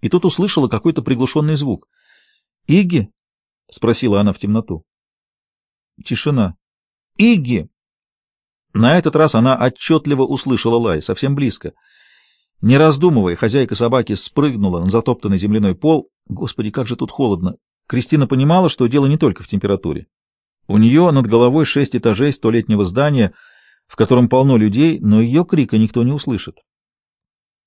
и тут услышала какой-то приглушенный звук. «Игги?» — спросила она в темноту. Тишина. «Игги!» На этот раз она отчетливо услышала лай, совсем близко. Не раздумывая, хозяйка собаки спрыгнула на затоптанный земляной пол. Господи, как же тут холодно! Кристина понимала, что дело не только в температуре. У нее над головой шесть этажей столетнего здания, в котором полно людей, но ее крика никто не услышит.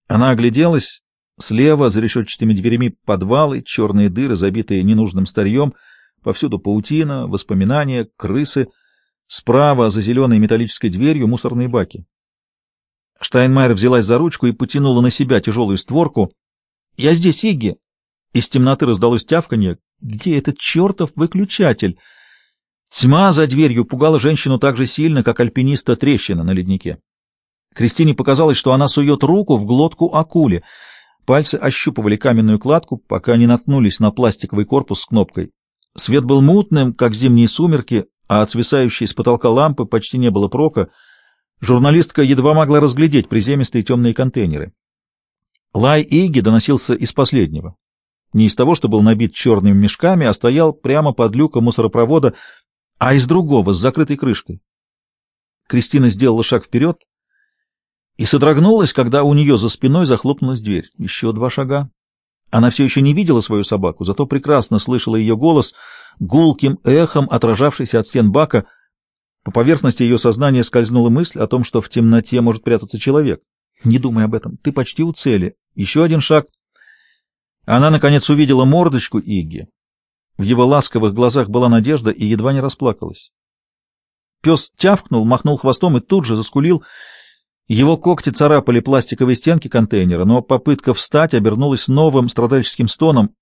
Она огляделась. Слева, за решетчатыми дверями, подвалы, черные дыры, забитые ненужным старьем, повсюду паутина, воспоминания, крысы. Справа, за зеленой металлической дверью, мусорные баки. Штайнмайер взялась за ручку и потянула на себя тяжелую створку. «Я здесь, Игги!» Из темноты раздалось тявканье. «Где этот чертов выключатель?» Тьма за дверью пугала женщину так же сильно, как альпиниста трещина на леднике. Кристине показалось, что она сует руку в глотку акули. Пальцы ощупывали каменную кладку, пока не наткнулись на пластиковый корпус с кнопкой. Свет был мутным, как зимние сумерки, а от свисающей с потолка лампы почти не было прока. Журналистка едва могла разглядеть приземистые темные контейнеры. Лай Иги доносился из последнего. Не из того, что был набит черными мешками, а стоял прямо под люком мусоропровода, а из другого, с закрытой крышкой. Кристина сделала шаг вперед и содрогнулась, когда у нее за спиной захлопнулась дверь. Еще два шага. Она все еще не видела свою собаку, зато прекрасно слышала ее голос, гулким эхом, отражавшийся от стен бака. По поверхности ее сознания скользнула мысль о том, что в темноте может прятаться человек. Не думай об этом, ты почти у цели. Еще один шаг. Она, наконец, увидела мордочку Игги. В его ласковых глазах была надежда и едва не расплакалась. Пес тявкнул, махнул хвостом и тут же заскулил. Его когти царапали пластиковые стенки контейнера, но попытка встать обернулась новым страдальческим стоном.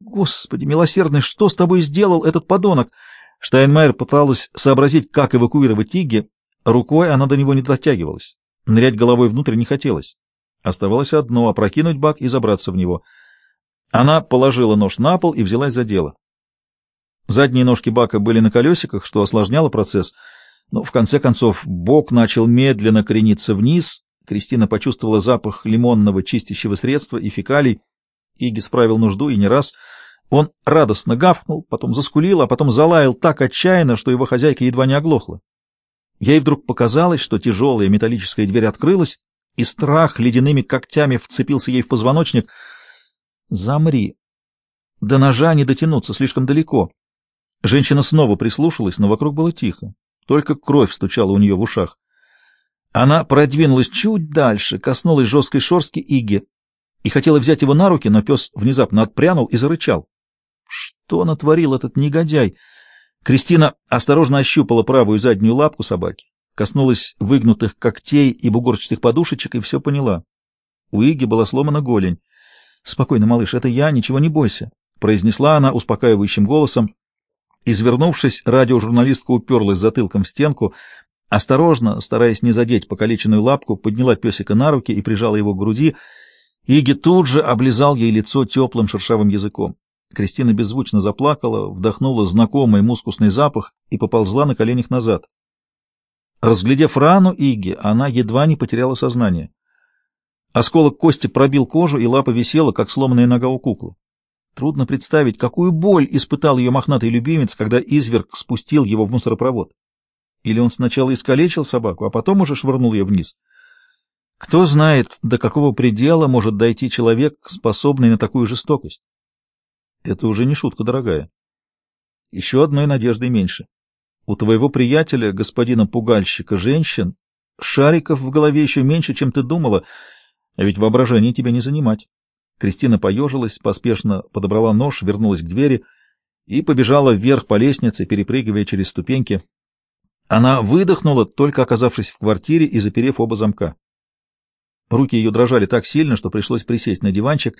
«Господи, милосердный, что с тобой сделал этот подонок?» Штайнмайер пыталась сообразить, как эвакуировать Игги. Рукой она до него не дотягивалась. Нырять головой внутрь не хотелось. Оставалось одно — опрокинуть бак и забраться в него — она положила нож на пол и взялась за дело. Задние ножки бака были на колесиках, что осложняло процесс, но в конце концов бок начал медленно крениться вниз. Кристина почувствовала запах лимонного чистящего средства и фекалий. Иги справил нужду и не раз. Он радостно гавкнул, потом заскулил, а потом залаял так отчаянно, что его хозяйка едва не оглохла. Ей вдруг показалось, что тяжелая металлическая дверь открылась, и страх ледяными когтями вцепился ей в позвоночник — Замри. До ножа не дотянуться, слишком далеко. Женщина снова прислушалась, но вокруг было тихо. Только кровь стучала у нее в ушах. Она продвинулась чуть дальше, коснулась жесткой шорстки Иги и хотела взять его на руки, но пес внезапно отпрянул и зарычал. Что натворил этот негодяй? Кристина осторожно ощупала правую заднюю лапку собаки, коснулась выгнутых когтей и бугорчатых подушечек и все поняла. У Иги была сломана голень. «Спокойно, малыш, это я, ничего не бойся», — произнесла она успокаивающим голосом. Извернувшись, радиожурналистка уперлась затылком в стенку, осторожно, стараясь не задеть покалеченную лапку, подняла песика на руки и прижала его к груди. Иги тут же облизал ей лицо теплым шершавым языком. Кристина беззвучно заплакала, вдохнула знакомый мускусный запах и поползла на коленях назад. Разглядев рану Иги, она едва не потеряла сознание. Осколок кости пробил кожу, и лапа висела, как сломанная нога у куклы. Трудно представить, какую боль испытал ее мохнатый любимец, когда изверг спустил его в мусоропровод. Или он сначала искалечил собаку, а потом уже швырнул ее вниз. Кто знает, до какого предела может дойти человек, способный на такую жестокость. Это уже не шутка, дорогая. Еще одной надеждой меньше. У твоего приятеля, господина пугальщика женщин, шариков в голове еще меньше, чем ты думала — а ведь воображение тебе не занимать. Кристина поежилась, поспешно подобрала нож, вернулась к двери и побежала вверх по лестнице, перепрыгивая через ступеньки. Она выдохнула, только оказавшись в квартире и заперев оба замка. Руки ее дрожали так сильно, что пришлось присесть на диванчик.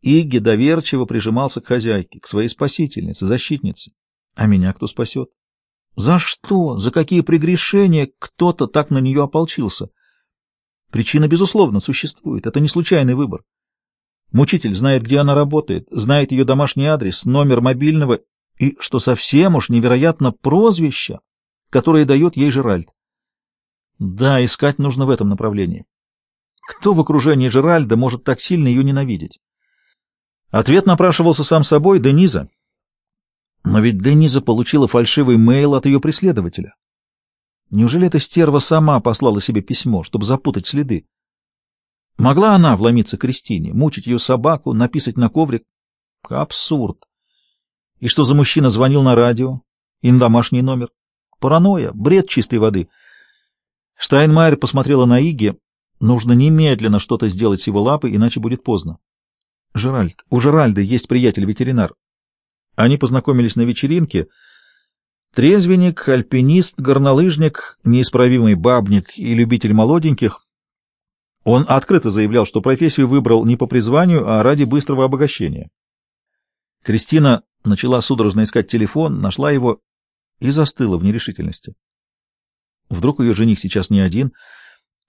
Игги доверчиво прижимался к хозяйке, к своей спасительнице, защитнице. А меня кто спасет? За что? За какие прегрешения кто-то так на нее ополчился? Причина, безусловно, существует. Это не случайный выбор. Мучитель знает, где она работает, знает ее домашний адрес, номер мобильного и, что совсем уж невероятно, прозвище, которое дает ей Жеральд. Да, искать нужно в этом направлении. Кто в окружении Жеральда может так сильно ее ненавидеть? Ответ напрашивался сам собой — Дениза. Но ведь Дениза получила фальшивый мейл от ее преследователя. Неужели эта стерва сама послала себе письмо, чтобы запутать следы? Могла она вломиться к Кристине, мучить ее собаку, написать на коврик? Абсурд. И что за мужчина звонил на радио и на домашний номер? Паранойя, бред чистой воды. Штайнмайер посмотрела на Иги. Нужно немедленно что-то сделать с его лапой, иначе будет поздно. Жеральд, у Жеральда есть приятель-ветеринар. Они познакомились на вечеринке. Трезвенник, альпинист, горнолыжник, неисправимый бабник и любитель молоденьких. Он открыто заявлял, что профессию выбрал не по призванию, а ради быстрого обогащения. Кристина начала судорожно искать телефон, нашла его и застыла в нерешительности. Вдруг ее жених сейчас не один.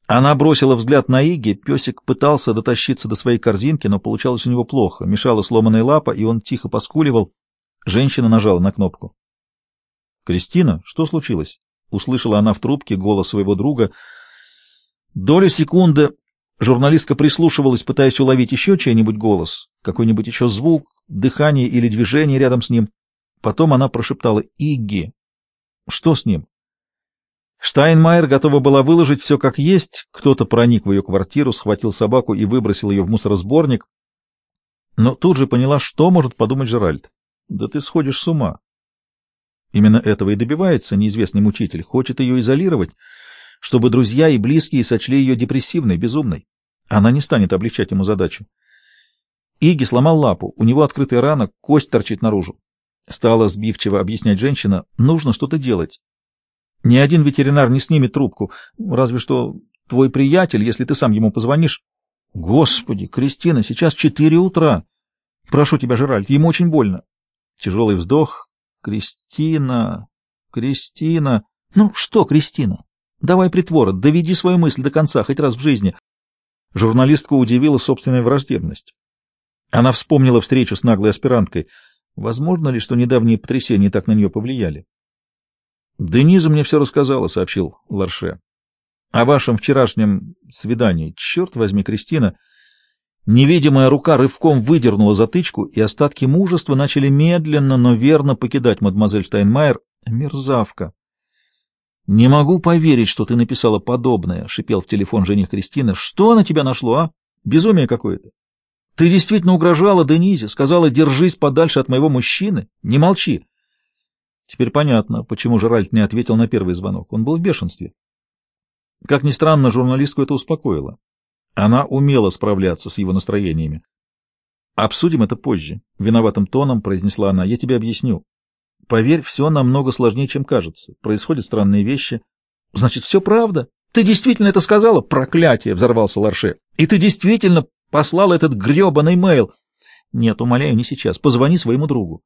Она бросила взгляд на Иги, песик пытался дотащиться до своей корзинки, но получалось у него плохо. Мешала сломанная лапа, и он тихо поскуливал. Женщина нажала на кнопку. «Кристина, что случилось?» — услышала она в трубке голос своего друга. Долю секунды журналистка прислушивалась, пытаясь уловить еще чей-нибудь голос, какой-нибудь еще звук, дыхание или движение рядом с ним. Потом она прошептала «Игги». «Что с ним?» Штайнмайер готова была выложить все как есть. Кто-то проник в ее квартиру, схватил собаку и выбросил ее в мусоросборник. Но тут же поняла, что может подумать Жеральд. Да ты сходишь с ума. Именно этого и добивается неизвестный мучитель. Хочет ее изолировать, чтобы друзья и близкие сочли ее депрессивной, безумной. Она не станет облегчать ему задачу. Иги сломал лапу, у него открытая рана, кость торчит наружу. Стала сбивчиво объяснять женщина, нужно что-то делать. Ни один ветеринар не снимет трубку, разве что твой приятель, если ты сам ему позвонишь. Господи, Кристина, сейчас четыре утра. Прошу тебя, Жеральд, ему очень больно. Тяжелый вздох. Кристина, Кристина. Ну что, Кристина? Давай притвора, доведи свою мысль до конца, хоть раз в жизни. Журналистку удивила собственная враждебность. Она вспомнила встречу с наглой аспиранткой. Возможно ли, что недавние потрясения так на нее повлияли? Дениза мне все рассказала, — сообщил Ларше. — О вашем вчерашнем свидании. Черт возьми, Кристина! Невидимая рука рывком выдернула затычку, и остатки мужества начали медленно, но верно покидать мадемуазель Штайнмайер. Мерзавка! — Не могу поверить, что ты написала подобное, — шипел в телефон жених Кристины. — Что на тебя нашло, а? Безумие какое-то. Ты действительно угрожала Денизе, сказала, держись подальше от моего мужчины? Не молчи. Теперь понятно, почему Жеральд не ответил на первый звонок. Он был в бешенстве. Как ни странно, журналистку это успокоило. Она умела справляться с его настроениями. «Обсудим это позже», — виноватым тоном произнесла она. «Я тебе объясню. Поверь, все намного сложнее, чем кажется. Происходят странные вещи». «Значит, все правда? Ты действительно это сказала?» «Проклятие!» — взорвался Ларше. «И ты действительно послал этот гребаный мейл?» «Нет, умоляю, не сейчас. Позвони своему другу».